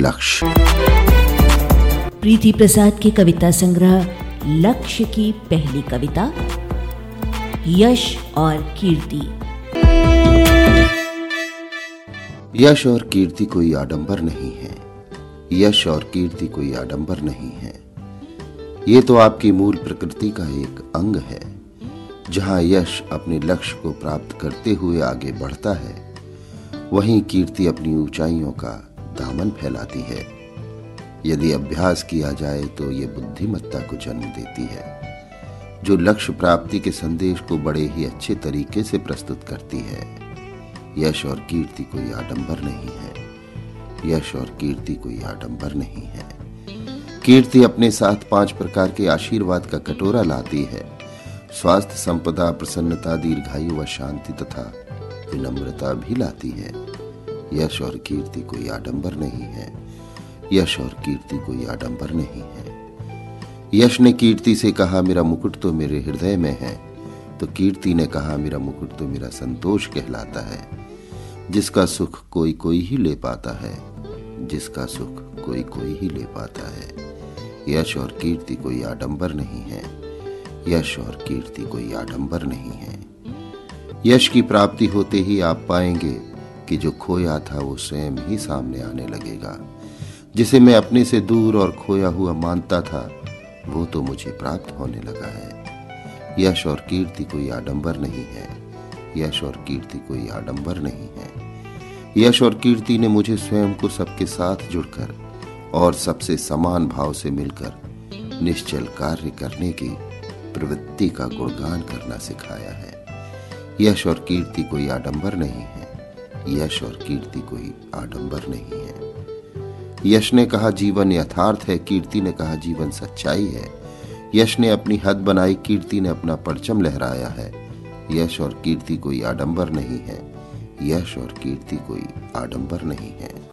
लक्ष्य। प्रीति प्रसाद के कविता संग्रह लक्ष्य की पहली कविता यश और कीर्ति। यश और कीर्ति कोई आडंबर नहीं है। यश और कीर्ति कोई आडंबर नहीं है। ये तो आपकी मूल प्रकृति का एक अंग है। जहाँ यश अपने लक्ष्य को प्राप्त करते हुए आगे बढ़ता है वहीं कीर्ति अपनी ऊंचाइयों का दामन फैलाती है। यदि अभ्यास किया जाए तो ये बुद्धिमत्ता को जन्म देती है, जो लक्ष्य प्राप्ति के संदेश को बड़े ही अच्छे तरीके से प्रस्तुत करती है। यश और कीर्ति कोई आडंबर नहीं है। यश और कीर्ति कोई आडंबर नहीं है। कीर्ति अपने साथ पाँच प्रकार के आशीर्वाद का कटोरा लाती है। स्वास्थ्य, संपदा, प्रसन्नता, दीर्घायु व शांति तथा विनम्रता भी लाती है। यश और कीर्ति कोई आडंबर नहीं है। यश और कीर्ति कोई आडंबर नहीं है। यश ने कीर्ति से कहा, मेरा मुकुट तो मेरे हृदय में है। तो कीर्ति ने कहा, मेरा मुकुट तो मेरा संतोष कहलाता है। जिसका सुख कोई कोई ही ले पाता है। जिसका सुख कोई कोई ही ले पाता है। यश और कीर्ति कोई आडंबर नहीं है। यश और कीर्ति कोई आडंबर नहीं है। यश की प्राप्ति होते ही आप पाएँगे कि जो खोया था वो स्वयं ही सामने आने लगेगा। जिसे मैं अपने से दूर और खोया हुआ मानता था, वो तो मुझे प्राप्त होने लगा है। यश और कीर्ति कोई आडंबर नहीं है। यश और कीर्ति कोई आडंबर नहीं है। यश और कीर्ति ने मुझे स्वयं को सबके साथ जुड़कर और सबसे समान भाव से मिलकर निश्चल कार्य करने की प्रवृत्ति का गुणगान करना सिखाया है। यश और कीर्ति कोई आडंबर नहीं है। यश और कीर्ति कोई आडंबर नहीं है। यश ने कहा, जीवन यथार्थ है। कीर्ति ने कहा, जीवन सच्चाई है। यश ने अपनी हद बनाई, कीर्ति ने अपना परचम लहराया है। यश और कीर्ति कोई आडंबर नहीं है। यश और कीर्ति कोई आडंबर नहीं है।